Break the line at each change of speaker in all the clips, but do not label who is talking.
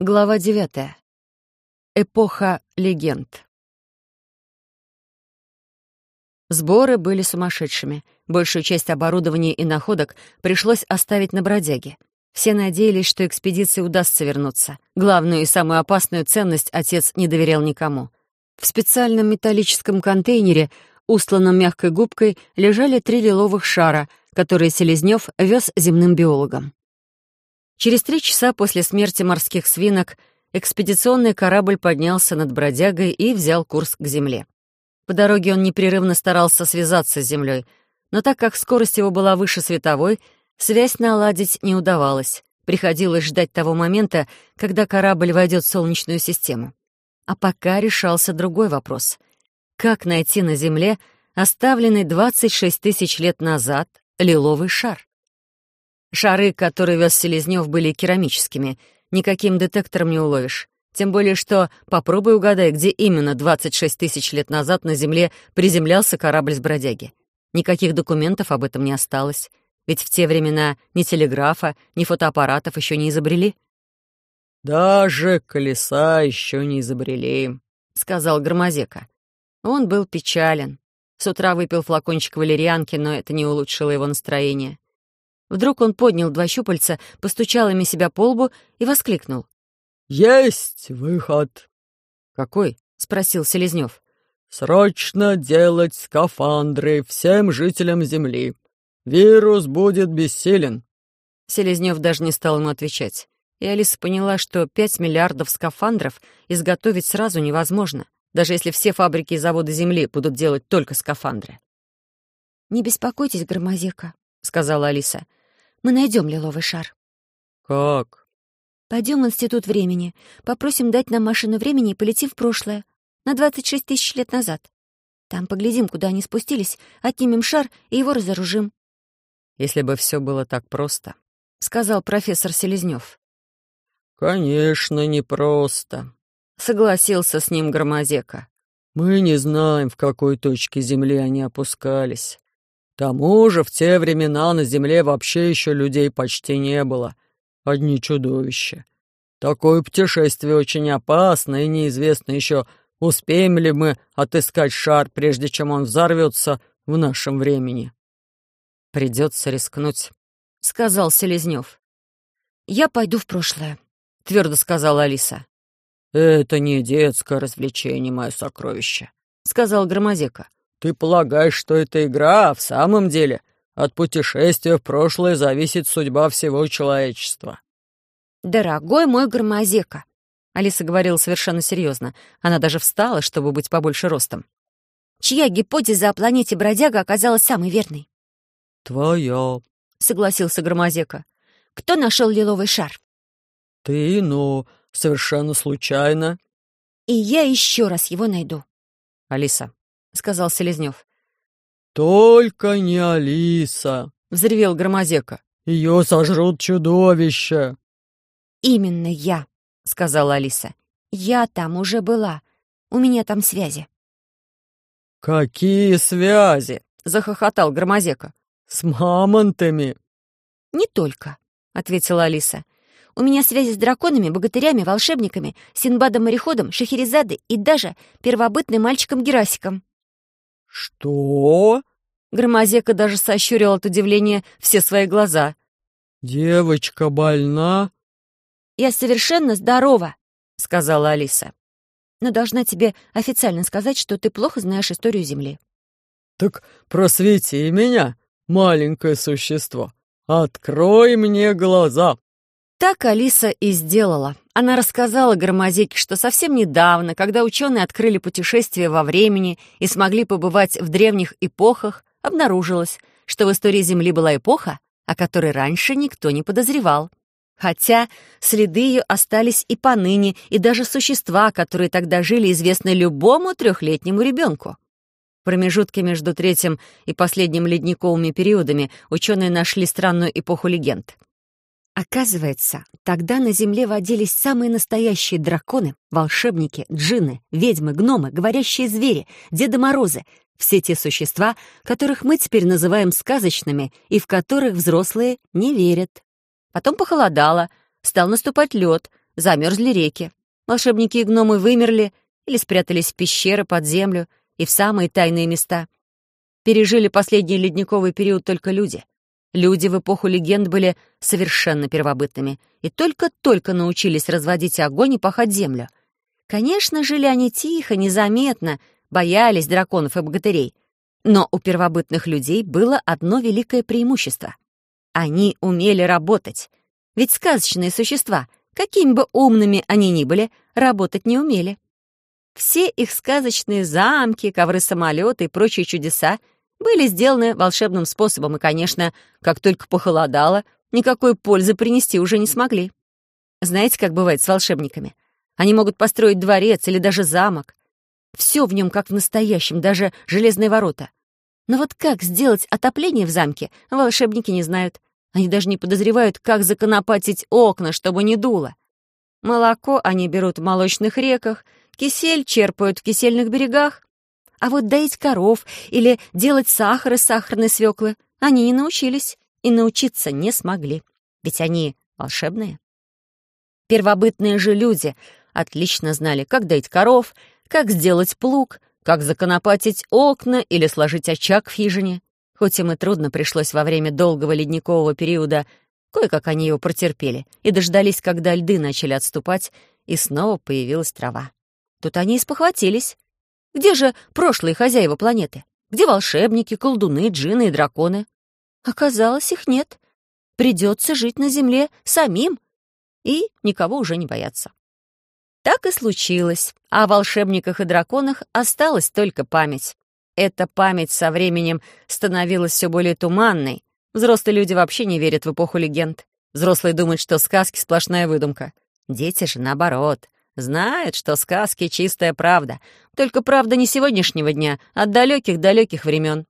Глава девятая. Эпоха легенд. Сборы были сумасшедшими. Большую часть оборудования и находок пришлось оставить на бродяге. Все надеялись, что экспедиции удастся вернуться. Главную и самую опасную ценность отец не доверял никому. В специальном металлическом контейнере, устланном мягкой губкой, лежали три лиловых шара, которые Селезнев вез земным биологам. Через три часа после смерти морских свинок экспедиционный корабль поднялся над бродягой и взял курс к земле. По дороге он непрерывно старался связаться с землей, но так как скорость его была выше световой, связь наладить не удавалось. Приходилось ждать того момента, когда корабль войдет в Солнечную систему. А пока решался другой вопрос. Как найти на Земле оставленный 26 тысяч лет назад лиловый шар? Шары, которые вез Селезнев, были керамическими. Никаким детектором не уловишь. Тем более, что попробуй угадай, где именно 26 тысяч лет назад на Земле приземлялся корабль с бродяги. Никаких документов об этом не осталось. Ведь в те времена ни телеграфа, ни фотоаппаратов еще не изобрели.
«Даже колеса еще не изобрели», — сказал Громозека.
Он был печален. С утра выпил флакончик валерьянки, но это не улучшило его настроение. Вдруг он поднял два щупальца, постучал ими себя по лбу и воскликнул.
«Есть выход!»
«Какой?» — спросил Селезнев.
«Срочно делать скафандры всем жителям Земли. Вирус будет бессилен».
Селезнев даже не стал ему отвечать. И Алиса поняла, что пять миллиардов скафандров изготовить сразу невозможно, даже если все фабрики и заводы Земли будут делать только скафандры. «Не беспокойтесь, Громозека», — сказала Алиса. Мы найдем лиловый шар».
«Как?»
«Пойдем в Институт времени. Попросим дать нам машину времени и полетим в прошлое. На 26 тысяч лет назад. Там поглядим, куда они спустились, отнимем шар и его разоружим».
«Если бы все было так просто», —
сказал профессор Селезнев.
«Конечно, непросто», —
согласился с ним Громозека.
«Мы не знаем, в какой точке Земли они опускались тому же в те времена на Земле вообще еще людей почти не было. Одни чудовища. Такое путешествие очень опасно, и неизвестно еще, успеем ли мы отыскать шар, прежде чем он взорвется в нашем времени.
«Придется рискнуть», — сказал Селезнев. «Я пойду в прошлое», — твердо сказала Алиса.
«Это не детское развлечение, мое сокровище», — сказал Громозека. Ты полагаешь, что это игра, а в самом деле от путешествия в прошлое зависит судьба всего человечества.
Дорогой мой Громозека, Алиса говорила совершенно серьезно. Она даже встала, чтобы быть побольше ростом. Чья гипотеза о планете Бродяга оказалась самой верной?
Твоя,
согласился Громозека. Кто нашел лиловый шар?
Ты, но совершенно случайно.
И я еще раз его найду.
Алиса, —
сказал Селезнев.
«Только не Алиса!»
— взревел Громозека.
«Ее сожрут чудовища!»
«Именно я!» — сказала Алиса. «Я там уже была. У меня там связи».
«Какие связи?»
— захохотал Громозека.
«С мамонтами?»
«Не только», — ответила Алиса. «У меня связи с драконами, богатырями, волшебниками, Синбадом-мореходом, Шахерезадой и даже первобытным мальчиком Герасиком».
«Что?»
Громозека даже сощурил от удивления все свои глаза.
«Девочка больна?»
«Я совершенно здорова», — сказала Алиса. «Но должна тебе официально сказать, что ты плохо знаешь историю Земли».
«Так просвети меня, маленькое существо. Открой мне глаза».
Так Алиса и сделала. Она рассказала Громозеке, что совсем недавно, когда ученые открыли путешествие во времени и смогли побывать в древних эпохах, обнаружилось, что в истории Земли была эпоха, о которой раньше никто не подозревал. Хотя следы ее остались и поныне, и даже существа, которые тогда жили, известны любому трехлетнему ребенку. В промежутке между третьим и последним ледниковыми периодами ученые нашли странную эпоху легенд — Оказывается, тогда на Земле водились самые настоящие драконы, волшебники, джинны, ведьмы, гномы, говорящие звери, Деды Морозы, все те существа, которых мы теперь называем сказочными и в которых взрослые не верят. Потом похолодало, стал наступать лед, замерзли реки. Волшебники и гномы вымерли или спрятались в пещеры под землю и в самые тайные места. Пережили последний ледниковый период только люди. Люди в эпоху легенд были совершенно первобытными и только-только научились разводить огонь и пахать землю. Конечно, жили они тихо, незаметно, боялись драконов и богатырей. Но у первобытных людей было одно великое преимущество. Они умели работать. Ведь сказочные существа, какими бы умными они ни были, работать не умели. Все их сказочные замки, ковры-самолеты и прочие чудеса были сделаны волшебным способом, и, конечно, как только похолодало, никакой пользы принести уже не смогли. Знаете, как бывает с волшебниками? Они могут построить дворец или даже замок. Все в нем как в настоящем, даже железные ворота. Но вот как сделать отопление в замке, волшебники не знают. Они даже не подозревают, как законопатить окна, чтобы не дуло. Молоко они берут в молочных реках, кисель черпают в кисельных берегах. А вот доить коров или делать сахар из сахарной свеклы они не научились и научиться не смогли, ведь они волшебные. Первобытные же люди отлично знали, как доить коров, как сделать плуг, как законопатить окна или сложить очаг в хижине. Хоть им и трудно пришлось во время долгого ледникового периода, кое-как они его протерпели и дождались, когда льды начали отступать, и снова появилась трава. Тут они и спохватились. Где же прошлые хозяева планеты? Где волшебники, колдуны, джины и драконы? Оказалось, их нет. Придется жить на Земле самим и никого уже не бояться. Так и случилось. О волшебниках и драконах осталась только память. Эта память со временем становилась все более туманной. Взрослые люди вообще не верят в эпоху легенд. Взрослые думают, что сказки — сплошная выдумка. Дети же, наоборот, знают, что сказки — чистая правда. Только правда не сегодняшнего дня, а от далеких-далеких времен.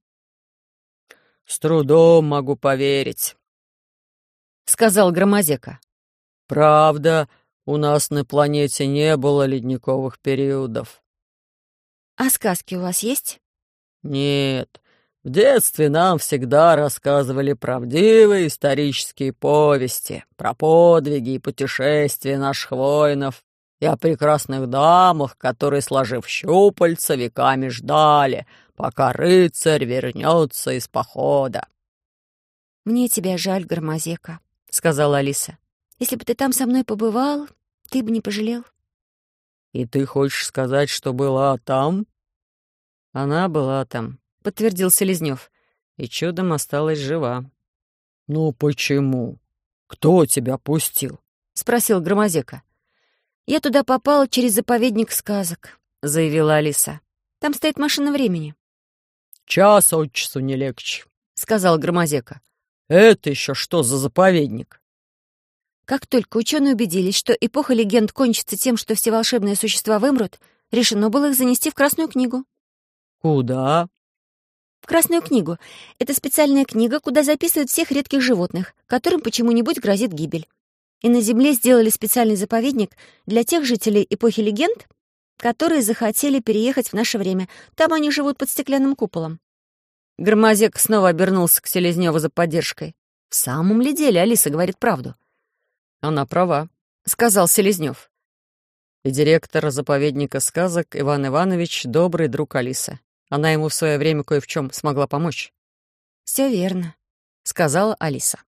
«С трудом могу поверить», — сказал Громозека. «Правда, у нас на планете не было ледниковых периодов».
«А сказки у вас есть?»
«Нет. В детстве нам всегда рассказывали правдивые исторические повести про подвиги и путешествия наших воинов и о прекрасных дамах, которые, сложив щупальца, веками ждали, пока рыцарь вернется из похода».
«Мне тебя жаль, Громозека», — сказала Алиса. «Если бы ты там со мной побывал, ты бы не пожалел».
«И ты хочешь сказать, что была там?» «Она была там», — подтвердил Селезнёв, «и чудом осталась жива». «Ну почему? Кто тебя пустил?» — спросил Громозека.
«Я туда попала через заповедник сказок», — заявила Алиса. «Там стоит машина времени».
«Час от часу не легче», — сказал Громозека. «Это еще что за заповедник?»
Как только ученые убедились, что эпоха легенд кончится тем, что все волшебные существа вымрут, решено было их занести в Красную книгу.
«Куда?»
«В Красную книгу. Это специальная книга, куда записывают всех редких животных, которым почему-нибудь грозит гибель. И на Земле сделали специальный заповедник для тех жителей эпохи легенд, которые захотели переехать в наше время. Там они живут под стеклянным куполом».
Громозек снова обернулся к Селезневу за поддержкой. «В самом ли деле Алиса говорит правду?» «Она права», — сказал Селезнев. И директор заповедника сказок Иван Иванович — добрый друг Алисы. Она ему в свое время кое в чем смогла помочь.
«Все верно», — сказала Алиса.